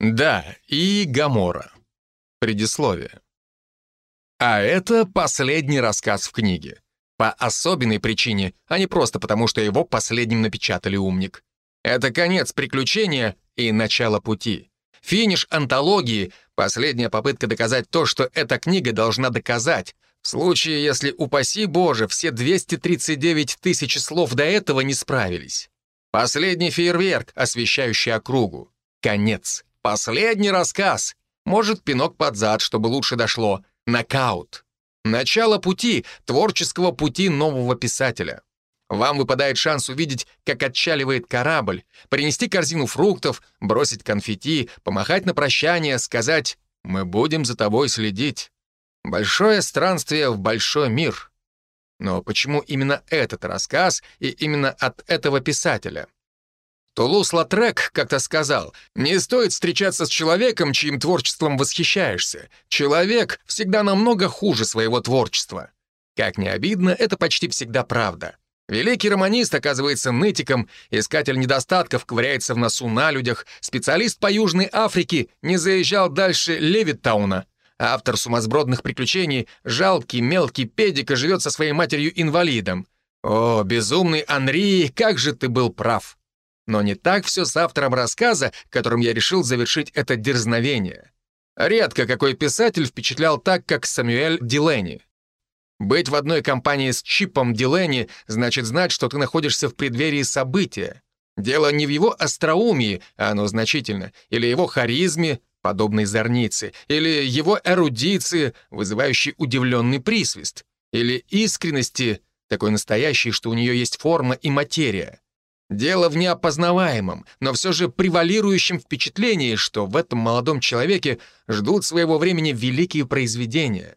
Да, и Гамора. Предисловие. А это последний рассказ в книге. По особенной причине, а не просто потому, что его последним напечатали умник. Это конец приключения и начало пути. Финиш антологии — последняя попытка доказать то, что эта книга должна доказать, в случае, если, упаси Боже, все 239 тысяч слов до этого не справились. Последний фейерверк, освещающий округу. Конец. Последний рассказ. Может, пинок под зад, чтобы лучше дошло. Нокаут. Начало пути, творческого пути нового писателя. Вам выпадает шанс увидеть, как отчаливает корабль, принести корзину фруктов, бросить конфетти, помахать на прощание, сказать «Мы будем за тобой следить». Большое странствие в большой мир. Но почему именно этот рассказ и именно от этого писателя? Тулус Латрек как-то сказал, «Не стоит встречаться с человеком, чьим творчеством восхищаешься. Человек всегда намного хуже своего творчества». Как ни обидно, это почти всегда правда. Великий романист оказывается нытиком, искатель недостатков ковыряется в носу на людях, специалист по Южной Африке не заезжал дальше Левиттауна. Автор сумасбродных приключений, жалкий мелкий педик, живет со своей матерью-инвалидом. О, безумный Анри, как же ты был прав! Но не так все с автором рассказа, которым я решил завершить это дерзновение. Редко какой писатель впечатлял так, как Самюэль Дилени. Быть в одной компании с Чипом Дилени значит знать, что ты находишься в преддверии события. Дело не в его остроумии, а оно значительно, или его харизме, подобной зорнице, или его эрудиции, вызывающей удивленный присвист, или искренности, такой настоящей, что у нее есть форма и материя. Дело в неопознаваемом, но все же превалирующем впечатлении, что в этом молодом человеке ждут своего времени великие произведения.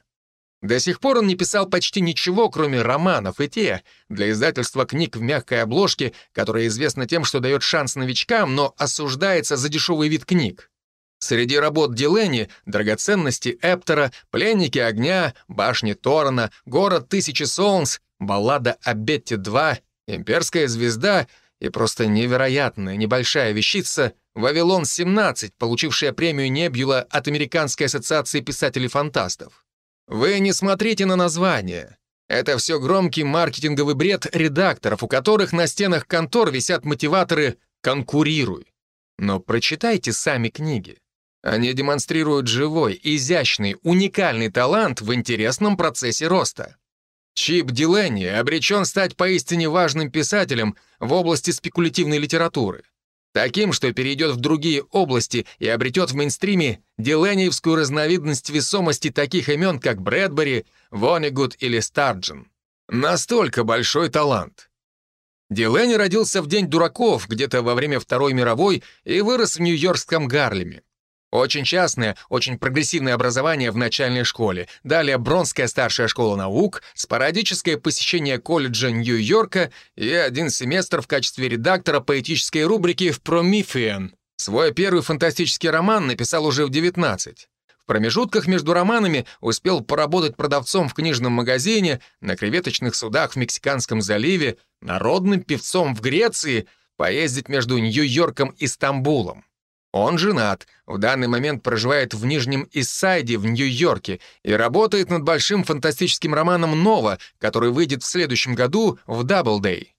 До сих пор он не писал почти ничего, кроме романов, и те, для издательства книг в мягкой обложке, которая известна тем, что дает шанс новичкам, но осуждается за дешевый вид книг. Среди работ Дилени — драгоценности Эптера, пленники огня, башни Торана, город Тысячи Солнц, баллада о Бетте-2, имперская звезда — и просто невероятная небольшая вещица «Вавилон-17», получившая премию Небюла от Американской ассоциации писателей-фантастов. Вы не смотрите на название. Это все громкий маркетинговый бред редакторов, у которых на стенах контор висят мотиваторы «конкурируй». Но прочитайте сами книги. Они демонстрируют живой, изящный, уникальный талант в интересном процессе роста. Чип Дилени обречен стать поистине важным писателем в области спекулятивной литературы. Таким, что перейдет в другие области и обретет в мейнстриме дилениевскую разновидность весомости таких имен, как Брэдбери, Вонигуд или Старджин. Настолько большой талант. Дилени родился в День дураков, где-то во время Второй мировой, и вырос в Нью-Йоркском Гарлеме. Очень частное, очень прогрессивное образование в начальной школе. Далее Бронская старшая школа наук, спорадическое посещение колледжа Нью-Йорка и один семестр в качестве редактора поэтической рубрики в «Промифиан». Свой первый фантастический роман написал уже в 19. В промежутках между романами успел поработать продавцом в книжном магазине, на креветочных судах в Мексиканском заливе, народным певцом в Греции, поездить между Нью-Йорком и Стамбулом. Он женат, в данный момент проживает в Нижнем Иссайде в Нью-Йорке и работает над большим фантастическим романом «Нова», который выйдет в следующем году в Даблдей.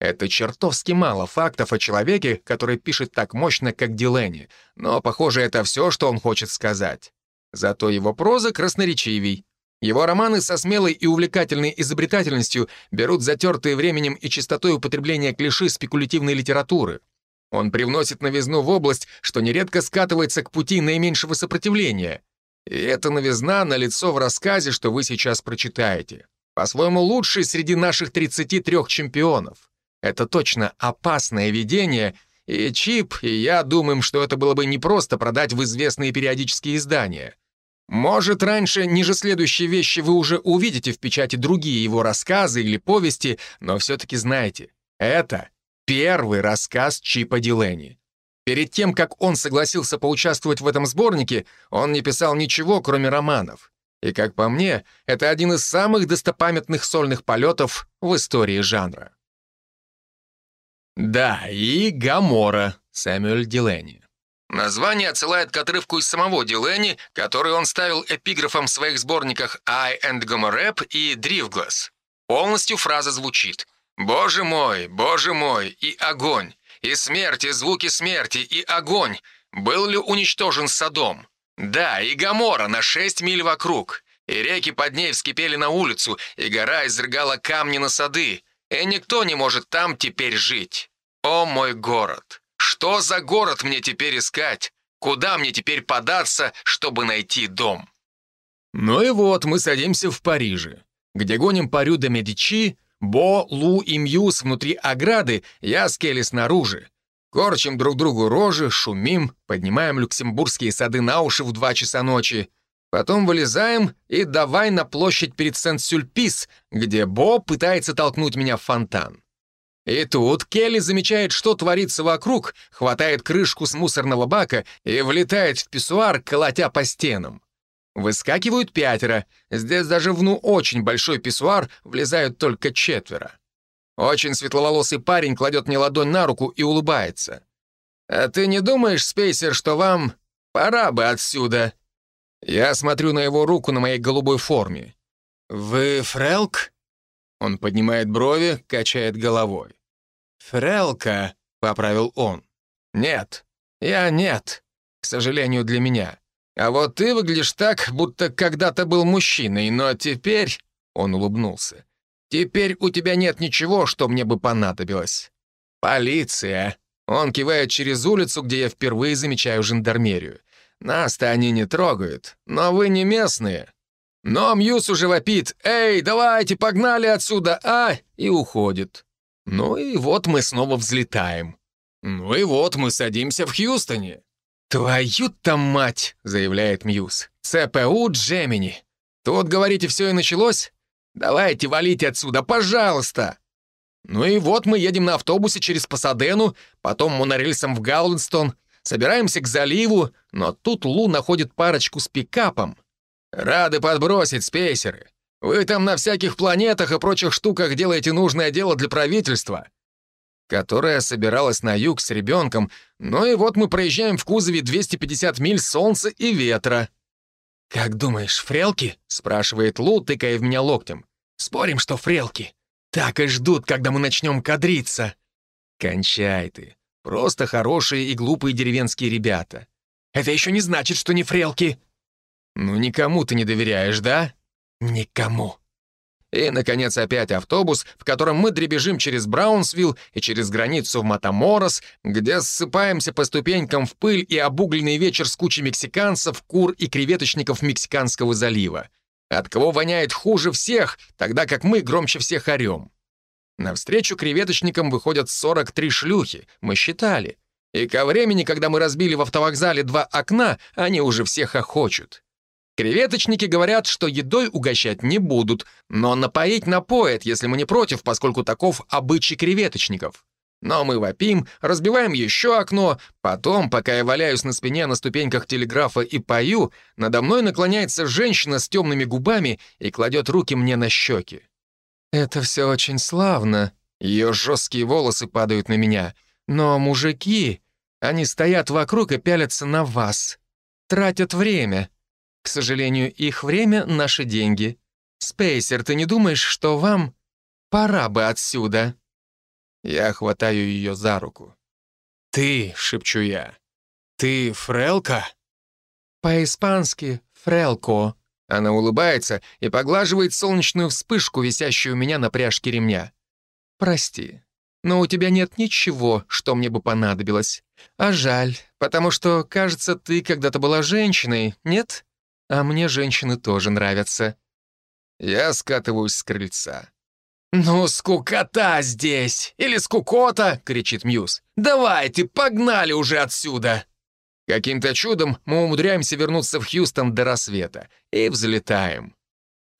Это чертовски мало фактов о человеке, который пишет так мощно, как Дилени, но, похоже, это все, что он хочет сказать. Зато его проза красноречивей. Его романы со смелой и увлекательной изобретательностью берут затертые временем и частотой употребления клиши спекулятивной литературы — он привносит новизну в область, что нередко скатывается к пути наименьшего сопротивления. И эта новизна налицо в рассказе, что вы сейчас прочитаете. По-своему, лучший среди наших 33 чемпионов. Это точно опасное видение, и Чип, и я думаем, что это было бы непросто продать в известные периодические издания. Может, раньше ниже следующие вещи вы уже увидите в печати другие его рассказы или повести, но все-таки знайте, это Первый рассказ Чипа Дилени. Перед тем, как он согласился поучаствовать в этом сборнике, он не писал ничего, кроме романов. И, как по мне, это один из самых достопамятных сольных полетов в истории жанра. Да, и Гамора, Сэмюэль Дилени. Название отсылает к отрывку из самого Дилени, который он ставил эпиграфом в своих сборниках «I and Gomorrap» и «Drifglass». Полностью фраза звучит «Боже мой, боже мой, и огонь, и смерть, и звуки смерти, и огонь. Был ли уничтожен Содом? Да, и Гамора на шесть миль вокруг. И реки под ней вскипели на улицу, и гора изрыгала камни на сады, и никто не может там теперь жить. О мой город! Что за город мне теперь искать? Куда мне теперь податься, чтобы найти дом? Ну и вот мы садимся в Париже, где гоним парю до Медичи, Бо, Лу и Мьюз внутри ограды, я с Келли снаружи. Корчим друг другу рожи, шумим, поднимаем люксембургские сады на уши в два часа ночи. Потом вылезаем и давай на площадь перед Сент-Сюльпис, где Бо пытается толкнуть меня в фонтан. И тут Келли замечает, что творится вокруг, хватает крышку с мусорного бака и влетает в писсуар, колотя по стенам. Выскакивают пятеро. Здесь даже в ну очень большой писсуар влезают только четверо. Очень светловолосый парень кладет мне ладонь на руку и улыбается. «А ты не думаешь, Спейсер, что вам пора бы отсюда?» Я смотрю на его руку на моей голубой форме. «Вы Фрелк?» Он поднимает брови, качает головой. «Фрелка», — поправил он. «Нет, я нет, к сожалению для меня. А вот ты выглядишь так, будто когда-то был мужчиной, но теперь...» Он улыбнулся. «Теперь у тебя нет ничего, что мне бы понадобилось. Полиция!» Он кивает через улицу, где я впервые замечаю жандармерию. «Нас-то они не трогают, но вы не местные». Но Мьюз уже вопит «Эй, давайте, погнали отсюда, а!» и уходит. Ну и вот мы снова взлетаем. Ну и вот мы садимся в Хьюстоне. «Твою-то мать!» — заявляет Мьюз. «ЦПУ Джемини. Тут, говорите, все и началось? Давайте валите отсюда, пожалуйста!» Ну и вот мы едем на автобусе через Пасадену, потом монорельсом в Гаулинстон, собираемся к заливу, но тут Лу находит парочку с пикапом. «Рады подбросить, спейсеры. Вы там на всяких планетах и прочих штуках делаете нужное дело для правительства которая собиралась на юг с ребенком, ну и вот мы проезжаем в кузове 250 миль солнца и ветра. «Как думаешь, фрелки?» — спрашивает Лу, тыкая в меня локтем. «Спорим, что фрелки. Так и ждут, когда мы начнем кадриться». «Кончай ты. Просто хорошие и глупые деревенские ребята. Это еще не значит, что не фрелки». «Ну, никому ты не доверяешь, да?» «Никому», и, наконец, опять автобус, в котором мы дребежим через Браунсвилл и через границу в Матаморос, где ссыпаемся по ступенькам в пыль и обугленный вечер с кучей мексиканцев, кур и креветочников Мексиканского залива. От кого воняет хуже всех, тогда как мы громче всех орем. Навстречу креветочникам выходят 43 шлюхи, мы считали. И ко времени, когда мы разбили в автовокзале два окна, они уже всех охочут. Креветочники говорят, что едой угощать не будут, но напоить напоят, если мы не против, поскольку таков обычай креветочников. Но мы вопим, разбиваем еще окно, потом, пока я валяюсь на спине на ступеньках телеграфа и пою, надо мной наклоняется женщина с темными губами и кладет руки мне на щеки. Это все очень славно. Ее жесткие волосы падают на меня. Но мужики, они стоят вокруг и пялятся на вас. Тратят время. К сожалению, их время — наши деньги. Спейсер, ты не думаешь, что вам пора бы отсюда?» Я хватаю ее за руку. «Ты», — шепчу я, — «ты Фрелка?» «По-испански Фрелко». Она улыбается и поглаживает солнечную вспышку, висящую у меня на пряжке ремня. «Прости, но у тебя нет ничего, что мне бы понадобилось. А жаль, потому что, кажется, ты когда-то была женщиной, нет? А мне женщины тоже нравятся. Я скатываюсь с крыльца. «Ну, скукота здесь! Или скукота!» — кричит Мьюз. «Давайте, погнали уже отсюда!» Каким-то чудом мы умудряемся вернуться в Хьюстон до рассвета и взлетаем.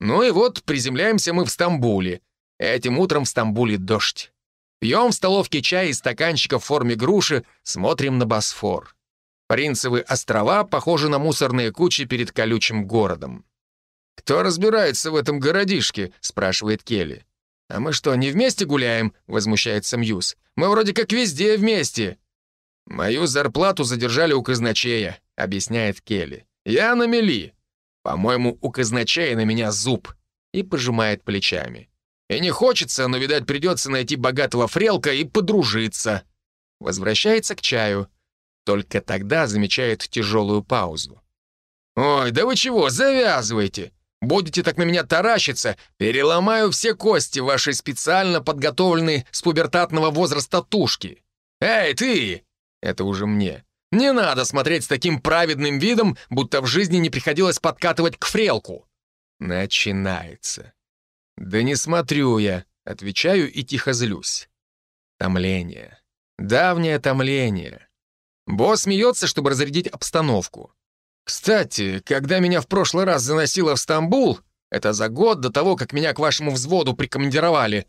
Ну и вот приземляемся мы в Стамбуле. Этим утром в Стамбуле дождь. Пьем в столовке чай из стаканчика в форме груши, смотрим на Босфор. Принцевы острова похожи на мусорные кучи перед колючим городом. «Кто разбирается в этом городишке?» — спрашивает Келли. «А мы что, не вместе гуляем?» — возмущается Мьюз. «Мы вроде как везде вместе». «Мою зарплату задержали у казначея», — объясняет Келли. «Я на мели. По-моему, у казначея на меня зуб». И пожимает плечами. «И не хочется, но, видать, придется найти богатого фрелка и подружиться». Возвращается к чаю. Только тогда замечает тяжелую паузу. «Ой, да вы чего, завязывайте! Будете так на меня таращиться, переломаю все кости вашей специально подготовленной с пубертатного возраста тушки. Эй, ты!» Это уже мне. «Не надо смотреть с таким праведным видом, будто в жизни не приходилось подкатывать к фрелку». Начинается. «Да не смотрю я», — отвечаю и тихо злюсь. Томление. Давнее томление. Босс смеется, чтобы разрядить обстановку. Кстати, когда меня в прошлый раз заносило в Стамбул, это за год до того, как меня к вашему взводу прикомандировали,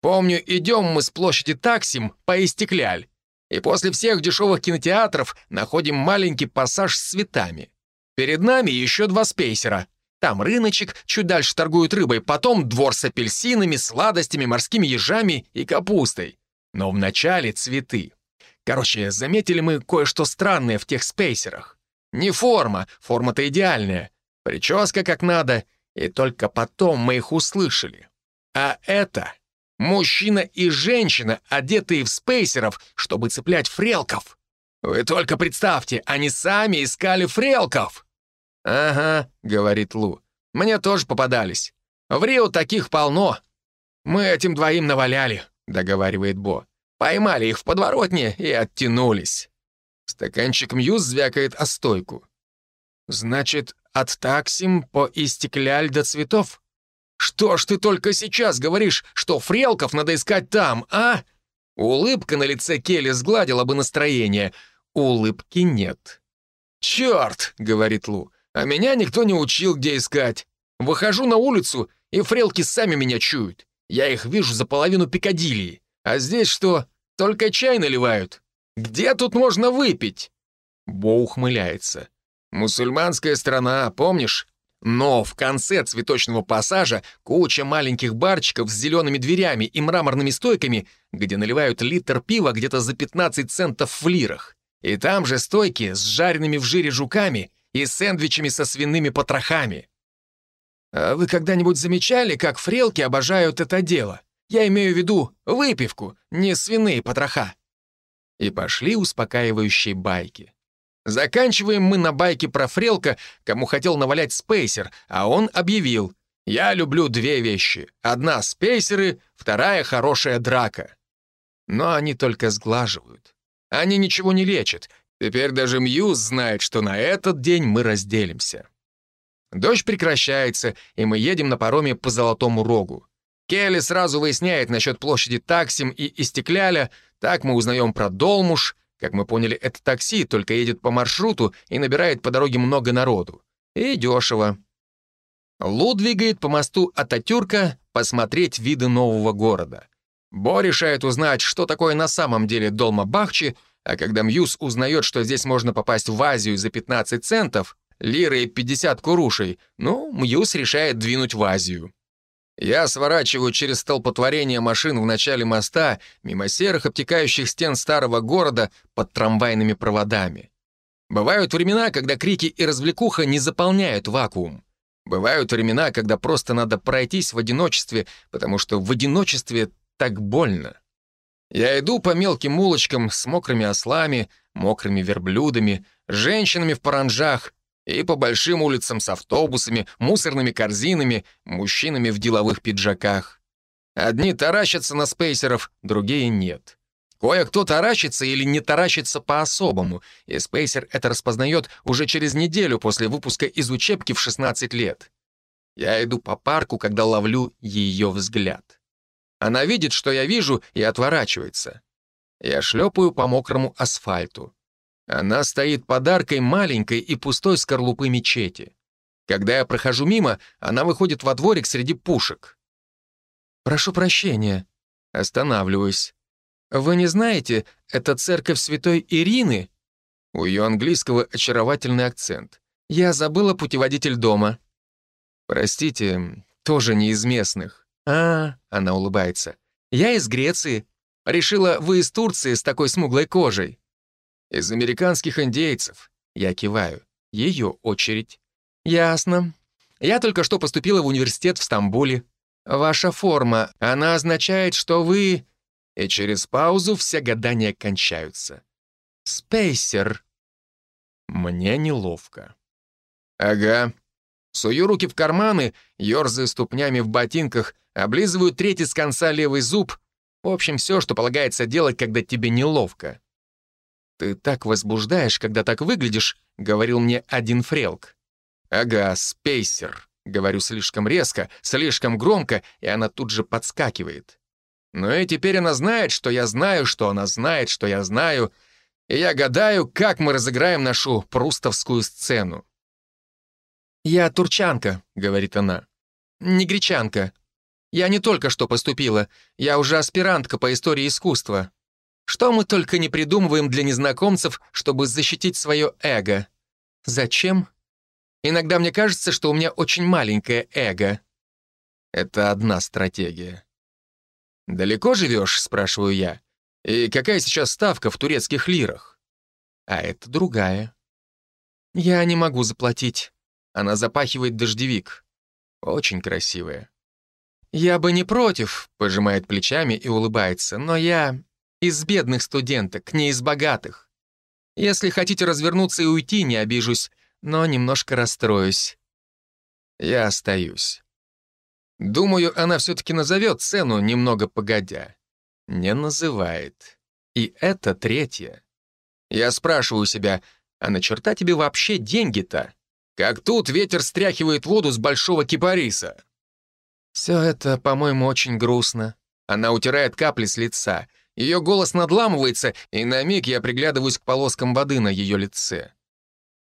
помню, идем мы с площади Таксим по Истекляль, и после всех дешевых кинотеатров находим маленький пассаж с цветами. Перед нами еще два спейсера. Там рыночек, чуть дальше торгуют рыбой, потом двор с апельсинами, сладостями, морскими ежами и капустой. Но вначале цветы. Короче, заметили мы кое-что странное в тех спейсерах. Не форма, форма-то идеальная. Прическа как надо, и только потом мы их услышали. А это мужчина и женщина, одетые в спейсеров, чтобы цеплять фрелков. Вы только представьте, они сами искали фрелков. «Ага», — говорит Лу, — «мне тоже попадались. В Рио таких полно. Мы этим двоим наваляли», — договаривает Бо. «Поймали их в подворотне и оттянулись». Стаканчик Мьюз звякает о стойку. «Значит, от таксим по истекляль до цветов? Что ж ты только сейчас говоришь, что фрелков надо искать там, а?» Улыбка на лице Келли сгладила бы настроение. Улыбки нет. «Черт!» — говорит Лу. «А меня никто не учил, где искать. Выхожу на улицу, и фрелки сами меня чуют. Я их вижу за половину Пикадилли. А здесь что, только чай наливают?» Где тут можно выпить?» Бо ухмыляется. «Мусульманская страна, помнишь? Но в конце цветочного пассажа куча маленьких барчиков с зелеными дверями и мраморными стойками, где наливают литр пива где-то за 15 центов в лирах. И там же стойки с жареными в жире жуками и сэндвичами со свиными потрохами. А вы когда-нибудь замечали, как фрелки обожают это дело? Я имею в виду выпивку, не свиные потроха и пошли успокаивающие байки. Заканчиваем мы на байке про Фрелка, кому хотел навалять спейсер, а он объявил «Я люблю две вещи. Одна — спейсеры, вторая — хорошая драка». Но они только сглаживают. Они ничего не лечат. Теперь даже Мьюз знает, что на этот день мы разделимся. Дождь прекращается, и мы едем на пароме по Золотому Рогу. Келли сразу выясняет насчет площади Таксим и Истекляля, так мы узнаем про Долмуш. Как мы поняли, это такси, только едет по маршруту и набирает по дороге много народу. И дешево. Лу двигает по мосту Ататюрка посмотреть виды нового города. Бо решает узнать, что такое на самом деле Долма-Бахчи, а когда Мьюз узнает, что здесь можно попасть в Азию за 15 центов, лиры и 50 курушей, ну, Мьюз решает двинуть в Азию. Я сворачиваю через столпотворение машин в начале моста, мимо серых обтекающих стен старого города под трамвайными проводами. Бывают времена, когда крики и развлекуха не заполняют вакуум. Бывают времена, когда просто надо пройтись в одиночестве, потому что в одиночестве так больно. Я иду по мелким улочкам с мокрыми ослами, мокрыми верблюдами, женщинами в паранжах, и по большим улицам с автобусами, мусорными корзинами, мужчинами в деловых пиджаках. Одни таращатся на спейсеров, другие нет. Кое-кто таращится или не таращится по-особому, и спейсер это распознает уже через неделю после выпуска из учебки в 16 лет. Я иду по парку, когда ловлю ее взгляд. Она видит, что я вижу, и отворачивается. Я шлепаю по мокрому асфальту. Она стоит подаркой маленькой и пустой скорлупы мечети. Когда я прохожу мимо, она выходит во дворик среди пушек. «Прошу прощения». Останавливаюсь. «Вы не знаете, это церковь святой Ирины?» У ее английского очаровательный акцент. «Я забыла путеводитель дома». «Простите, тоже не из местных». «А, — она улыбается, — я из Греции. Решила, вы из Турции с такой смуглой кожей». Из американских индейцев. Я киваю. Ее очередь. Ясно. Я только что поступила в университет в Стамбуле. Ваша форма, она означает, что вы... И через паузу все гадания кончаются. Спейсер. Мне неловко. Ага. Сую руки в карманы, ерзаю ступнями в ботинках, облизываю третий с конца левый зуб. В общем, все, что полагается делать, когда тебе неловко. «Ты так возбуждаешь, когда так выглядишь», — говорил мне один фрелк. «Ага, спейсер», — говорю слишком резко, слишком громко, и она тут же подскакивает. Ну и теперь она знает, что я знаю, что она знает, что я знаю, и я гадаю, как мы разыграем нашу прустовскую сцену. «Я турчанка», — говорит она. «Не гречанка. Я не только что поступила, я уже аспирантка по истории искусства. Что мы только не придумываем для незнакомцев, чтобы защитить свое эго. Зачем? Иногда мне кажется, что у меня очень маленькое эго. Это одна стратегия. «Далеко живешь?» — спрашиваю я. «И какая сейчас ставка в турецких лирах?» А это другая. «Я не могу заплатить». Она запахивает дождевик. Очень красивая. «Я бы не против», — пожимает плечами и улыбается, «но я из бедных студенток, не из богатых. Если хотите развернуться и уйти, не обижусь, но немножко расстроюсь. Я остаюсь. Думаю, она все-таки назовет цену немного погодя. Не называет. И это третье. Я спрашиваю себя, а на черта тебе вообще деньги-то? Как тут ветер стряхивает воду с большого кипариса. Все это, по-моему, очень грустно. Она утирает капли с лица. Ее голос надламывается, и на миг я приглядываюсь к полоскам воды на ее лице.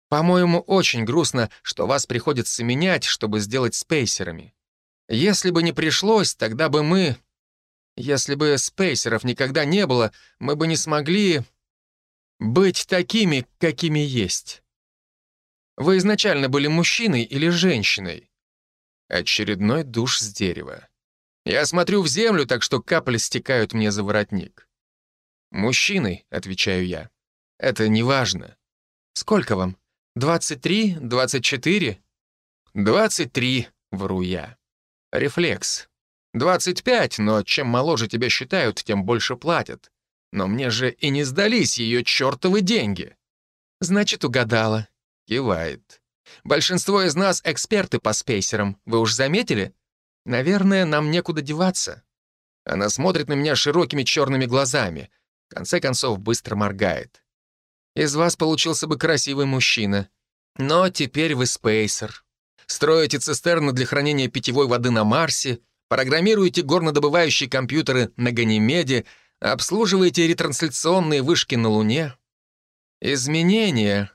По-моему, очень грустно, что вас приходится менять, чтобы сделать спейсерами. Если бы не пришлось, тогда бы мы... Если бы спейсеров никогда не было, мы бы не смогли быть такими, какими есть. Вы изначально были мужчиной или женщиной? Очередной душ с дерева. Я смотрю в землю, так что капли стекают мне за воротник. «Мужчиной», — отвечаю я. «Это не важно». «Сколько вам? 23? 24?» «23», — вру я. «Рефлекс. 25, но чем моложе тебя считают, тем больше платят. Но мне же и не сдались ее чертовы деньги». «Значит, угадала», — кивает. «Большинство из нас эксперты по спейсерам, вы уж заметили?» Наверное, нам некуда деваться. Она смотрит на меня широкими черными глазами. В конце концов, быстро моргает. Из вас получился бы красивый мужчина. Но теперь вы спейсер. Строите цистерны для хранения питьевой воды на Марсе, программируете горнодобывающие компьютеры на Ганимеде, обслуживаете ретрансляционные вышки на Луне. Изменения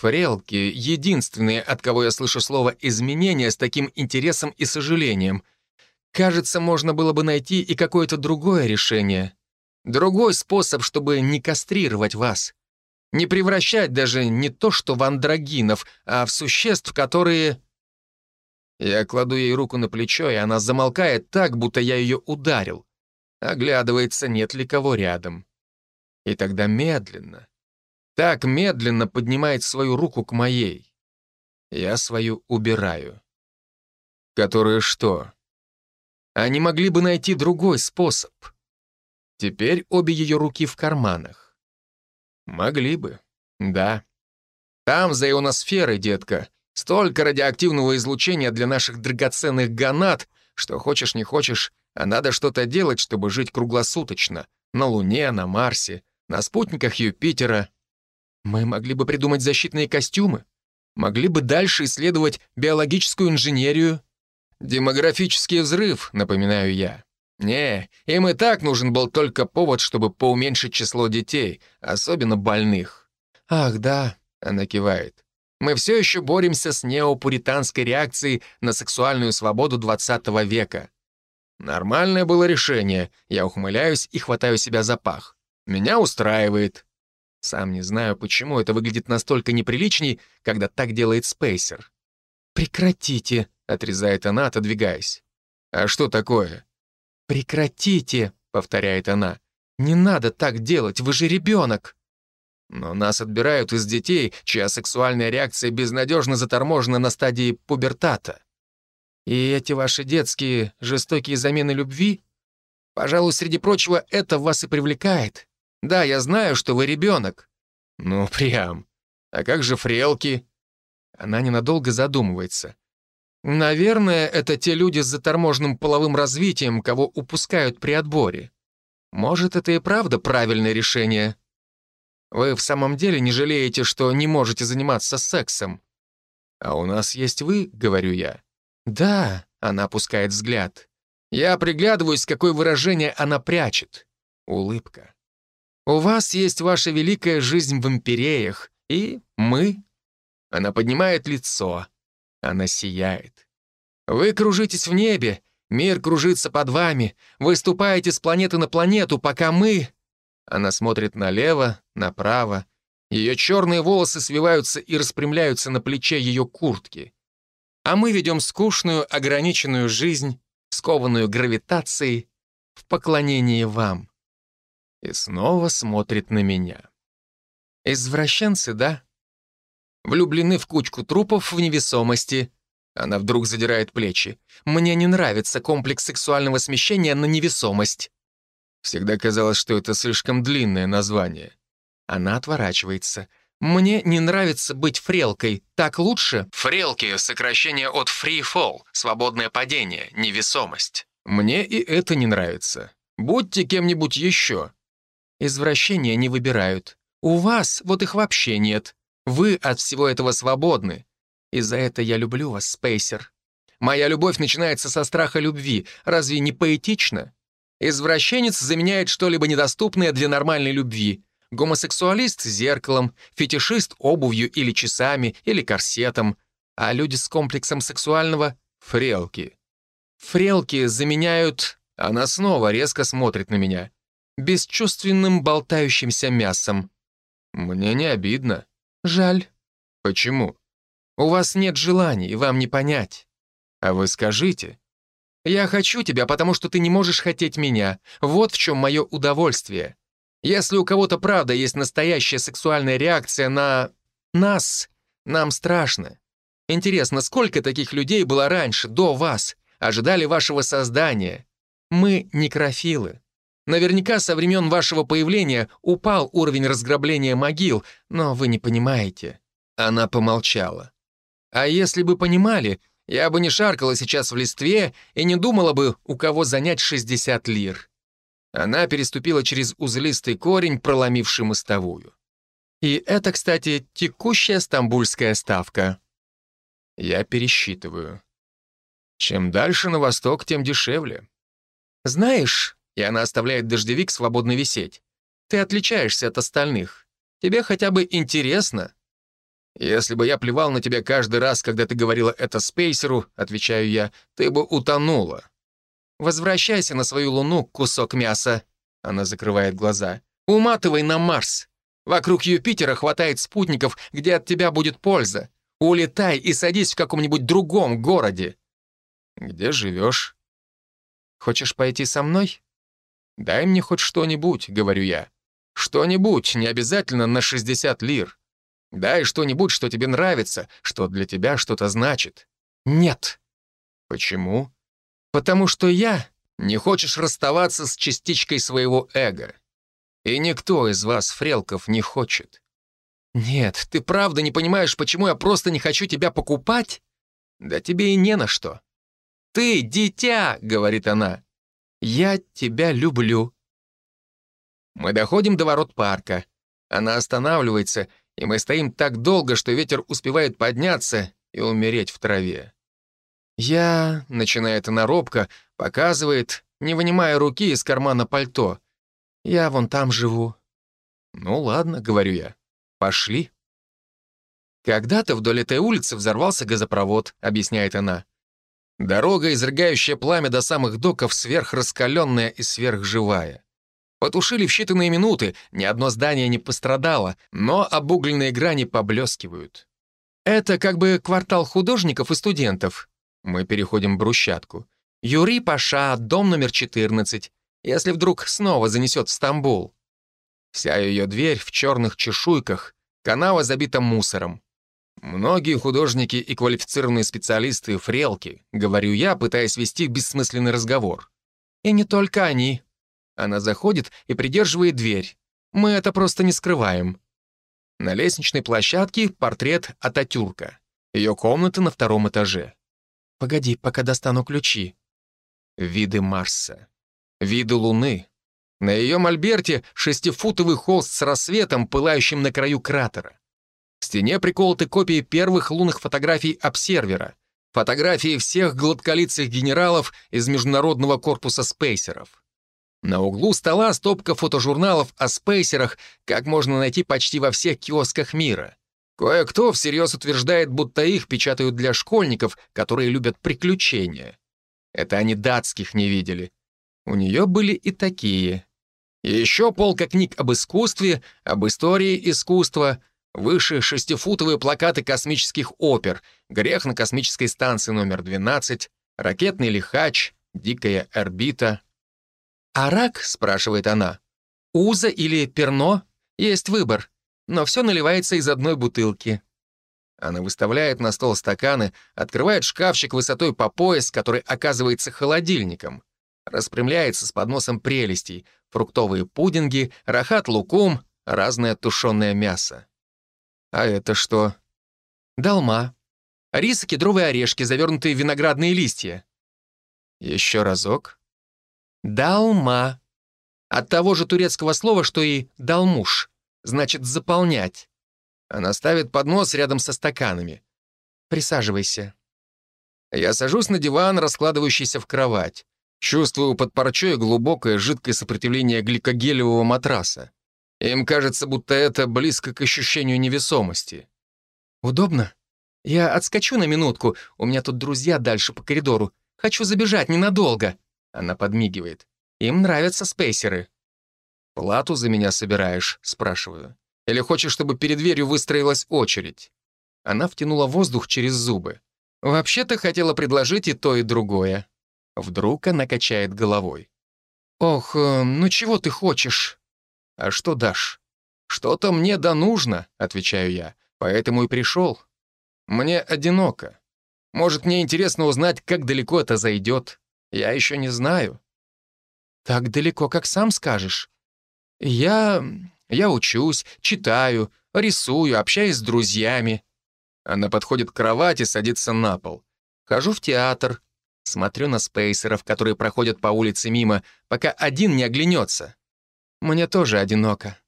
Фрелки — единственные, от кого я слышу слово «изменение» с таким интересом и сожалением. Кажется, можно было бы найти и какое-то другое решение. Другой способ, чтобы не кастрировать вас. Не превращать даже не то что в андрогинов, а в существ, которые... Я кладу ей руку на плечо, и она замолкает так, будто я ее ударил. Оглядывается, нет ли кого рядом. И тогда медленно, так медленно поднимает свою руку к моей. Я свою убираю. Которые что? Они могли бы найти другой способ. Теперь обе ее руки в карманах. Могли бы, да. Там, за ионосферой, детка, столько радиоактивного излучения для наших драгоценных гонад, что хочешь не хочешь, а надо что-то делать, чтобы жить круглосуточно. На Луне, на Марсе, на спутниках Юпитера, мы могли бы придумать защитные костюмы, могли бы дальше исследовать биологическую инженерию. Демографический взрыв, напоминаю я. Не, им и так нужен был только повод, чтобы поуменьшить число детей, особенно больных. Ах, да, она кивает. Мы все еще боремся с неопуританской реакцией на сексуальную свободу 20 века. Нормальное было решение. Я ухмыляюсь и хватаю себя за пах. Меня устраивает. Сам не знаю, почему это выглядит настолько неприличней, когда так делает Спейсер. «Прекратите», — отрезает она, отодвигаясь. «А что такое?» «Прекратите», — повторяет она. «Не надо так делать, вы же ребенок». Но нас отбирают из детей, чья сексуальная реакция безнадежно заторможена на стадии пубертата. И эти ваши детские жестокие замены любви, пожалуй, среди прочего, это вас и привлекает. Да, я знаю, что вы ребенок. Ну, прям. А как же фрелки? Она ненадолго задумывается. Наверное, это те люди с заторможенным половым развитием, кого упускают при отборе. Может, это и правда правильное решение. Вы в самом деле не жалеете, что не можете заниматься сексом? А у нас есть вы, говорю я. Да, она опускает взгляд. Я приглядываюсь, какое выражение она прячет. Улыбка. У вас есть ваша великая жизнь в империях, и мы. Она поднимает лицо. Она сияет. Вы кружитесь в небе, мир кружится под вами, вы ступаете с планеты на планету, пока мы... Она смотрит налево, направо. Ее черные волосы свиваются и распрямляются на плече ее куртки. А мы ведем скучную, ограниченную жизнь, скованную гравитацией, в поклонении вам. И снова смотрит на меня. Извращенцы, да? Влюблены в кучку трупов в невесомости. Она вдруг задирает плечи. Мне не нравится комплекс сексуального смещения на невесомость. Всегда казалось, что это слишком длинное название. Она отворачивается. «Мне не нравится быть фрелкой. Так лучше?» Фрелки — сокращение от free fall, свободное падение, невесомость. Мне и это не нравится. Будьте кем-нибудь еще. Извращения не выбирают. У вас вот их вообще нет. Вы от всего этого свободны. И за это я люблю вас, Спейсер. Моя любовь начинается со страха любви. Разве не поэтично? Извращенец заменяет что-либо недоступное для нормальной любви. Гомосексуалист — зеркалом, фетишист — обувью или часами, или корсетом, а люди с комплексом сексуального — фрелки. Фрелки заменяют... Она снова резко смотрит на меня. Бесчувственным болтающимся мясом. Мне не обидно. Жаль. Почему? У вас нет желаний, вам не понять. А вы скажите. Я хочу тебя, потому что ты не можешь хотеть меня. Вот в чем мое удовольствие. Если у кого-то правда есть настоящая сексуальная реакция на... нас, нам страшно. Интересно, сколько таких людей было раньше, до вас, ожидали вашего создания? Мы некрофилы. Наверняка со времен вашего появления упал уровень разграбления могил, но вы не понимаете». Она помолчала. «А если бы понимали, я бы не шаркала сейчас в листве и не думала бы, у кого занять 60 лир». Она переступила через узлистый корень, проломивший мостовую. И это, кстати, текущая стамбульская ставка. Я пересчитываю. Чем дальше на восток, тем дешевле. Знаешь, и она оставляет дождевик свободно висеть, ты отличаешься от остальных. Тебе хотя бы интересно. «Если бы я плевал на тебя каждый раз, когда ты говорила это Спейсеру, — отвечаю я, — ты бы утонула. Возвращайся на свою луну, кусок мяса». Она закрывает глаза. «Уматывай на Марс. Вокруг Юпитера хватает спутников, где от тебя будет польза. Улетай и садись в каком-нибудь другом городе». «Где живешь?» «Хочешь пойти со мной?» «Дай мне хоть что-нибудь», — говорю я. «Что-нибудь, не обязательно на 60 лир». Дай что-нибудь, что тебе нравится, что для тебя что-то значит. Нет. Почему? Потому что я не хочешь расставаться с частичкой своего эго. И никто из вас, фрелков, не хочет. Нет, ты правда не понимаешь, почему я просто не хочу тебя покупать? Да тебе и не на что. Ты дитя, говорит она. Я тебя люблю. Мы доходим до ворот парка. Она останавливается и мы стоим так долго, что ветер успевает подняться и умереть в траве. «Я...» — начинает она робко, показывает, не вынимая руки из кармана пальто. «Я вон там живу». «Ну ладно», — говорю я, — «пошли». «Когда-то вдоль этой улицы взорвался газопровод», — объясняет она. «Дорога, изрыгающая пламя до самых доков, сверхраскаленная и сверхживая. Потушили в считанные минуты, ни одно здание не пострадало, но обугленные грани поблескивают. Это как бы квартал художников и студентов. Мы переходим брусчатку. Юрий Паша, дом номер 14, если вдруг снова занесет в Стамбул. Вся ее дверь в черных чешуйках, канава забита мусором. Многие художники и квалифицированные специалисты — фрелки, говорю я, пытаясь вести бессмысленный разговор. И не только они. Она заходит и придерживает дверь. Мы это просто не скрываем. На лестничной площадке портрет Ататюрка. Ее комната на втором этаже. Погоди, пока достану ключи. Виды Марса. Виды Луны. На ее мольберте шестифутовый холст с рассветом, пылающим на краю кратера. Стене приколоты копии первых лунных фотографий обсервера. Фотографии всех гладколицых генералов из Международного корпуса спейсеров. На углу стола стопка фотожурналов о спейсерах, как можно найти почти во всех киосках мира. Кое-кто всерьез утверждает, будто их печатают для школьников, которые любят приключения. Это они датских не видели. У нее были и такие. еще полка книг об искусстве, об истории искусства, выше шестифутовые плакаты космических опер, грех на космической станции номер 12, ракетный лихач, дикая орбита. «А рак?» — спрашивает она. «Уза или перно? Есть выбор, но все наливается из одной бутылки». Она выставляет на стол стаканы, открывает шкафчик высотой по пояс, который оказывается холодильником. Распрямляется с подносом прелестей, фруктовые пудинги, рахат-лукум, разное тушеное мясо. А это что? Долма. Рис и кедровые орешки, завернутые в виноградные листья. Еще разок. Долма. От того же турецкого слова, что и «далмуш», значит «заполнять». Она ставит поднос рядом со стаканами. «Присаживайся». Я сажусь на диван, раскладывающийся в кровать. Чувствую под парчой глубокое жидкое сопротивление гликогелевого матраса. Им кажется, будто это близко к ощущению невесомости. «Удобно? Я отскочу на минутку, у меня тут друзья дальше по коридору. Хочу забежать ненадолго». Она подмигивает. «Им нравятся спейсеры». «Плату за меня собираешь?» — спрашиваю. Или хочешь, чтобы перед дверью выстроилась очередь?» Она втянула воздух через зубы. «Вообще-то хотела предложить и то, и другое». Вдруг она качает головой. «Ох, э, ну чего ты хочешь?» «А что дашь?» «Что-то мне да нужно», — отвечаю я, «поэтому и пришел. Мне одиноко. Может, мне интересно узнать, как далеко это зайдет. Я еще не знаю». «Так далеко, как сам скажешь. Я... Я учусь, читаю, рисую, общаюсь с друзьями. Она подходит к кровати, садится на пол. Хожу в театр, смотрю на спейсеров, которые проходят по улице мимо, пока один не оглянется. Мне тоже одиноко.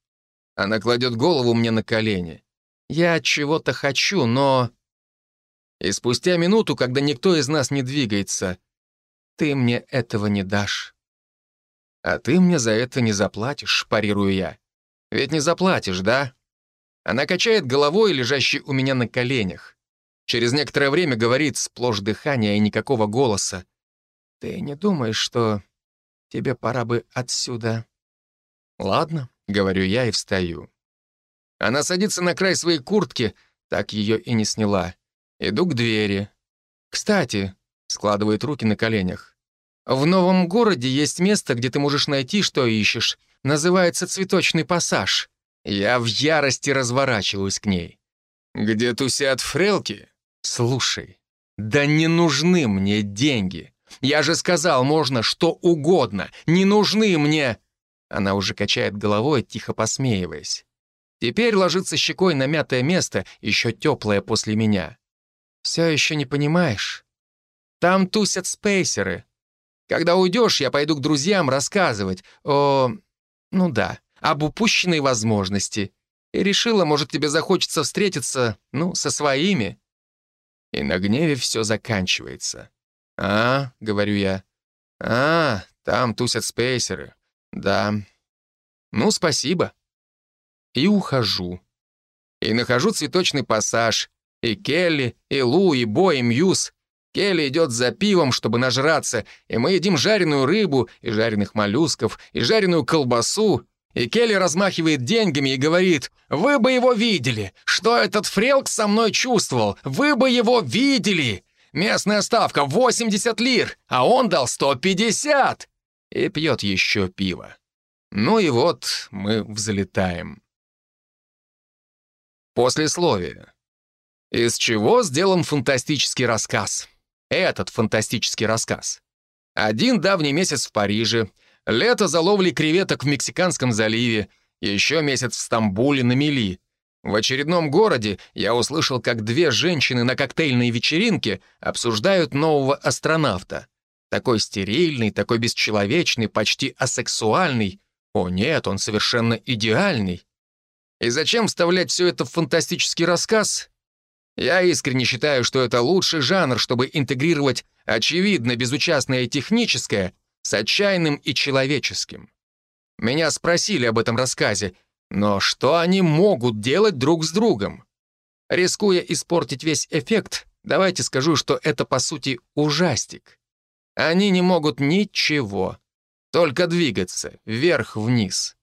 Она кладет голову мне на колени. Я чего-то хочу, но... И спустя минуту, когда никто из нас не двигается, ты мне этого не дашь. А ты мне за это не заплатишь, парирую я. Ведь не заплатишь, да? Она качает головой, лежащей у меня на коленях. Через некоторое время говорит сплошь дыхание и никакого голоса. «Ты не думаешь, что тебе пора бы отсюда?» «Ладно», — говорю я и встаю. Она садится на край своей куртки, так ее и не сняла. Иду к двери. «Кстати», — складывает руки на коленях, «в новом городе есть место, где ты можешь найти, что ищешь, Называется «Цветочный пассаж». Я в ярости разворачиваюсь к ней. «Где тусят фрелки?» «Слушай, да не нужны мне деньги. Я же сказал, можно что угодно. Не нужны мне...» Она уже качает головой, тихо посмеиваясь. Теперь ложится щекой на мятое место, еще теплое после меня. Все еще не понимаешь? Там тусят спейсеры. Когда уйдешь, я пойду к друзьям рассказывать о ну да, об упущенной возможности. И решила, может, тебе захочется встретиться, ну, со своими. И на гневе все заканчивается. «А», — говорю я, — «а, там тусят спейсеры. Да. Ну, спасибо». И ухожу. И нахожу цветочный пассаж. И Келли, и Лу, и Бо, и Мьюз. Келли идет за пивом, чтобы нажраться, и мы едим жареную рыбу, и жареных моллюсков, и жареную колбасу. И Келли размахивает деньгами и говорит, «Вы бы его видели! Что этот фрелк со мной чувствовал? Вы бы его видели! Местная ставка 80 лир, а он дал 150!» И пьет еще пиво. Ну и вот мы взлетаем. Послесловие. Из чего сделан фантастический рассказ? Этот фантастический рассказ. Один давний месяц в Париже, лето за ловлей креветок в Мексиканском заливе, еще месяц в Стамбуле на мели. В очередном городе я услышал, как две женщины на коктейльной вечеринке обсуждают нового астронавта. Такой стерильный, такой бесчеловечный, почти асексуальный. О нет, он совершенно идеальный. И зачем вставлять все это в фантастический рассказ? Я искренне считаю, что это лучший жанр, чтобы интегрировать очевидно безучастное и техническое с отчаянным и человеческим. Меня спросили об этом рассказе, но что они могут делать друг с другом? Рискуя испортить весь эффект, давайте скажу, что это, по сути, ужастик. Они не могут ничего, только двигаться вверх-вниз.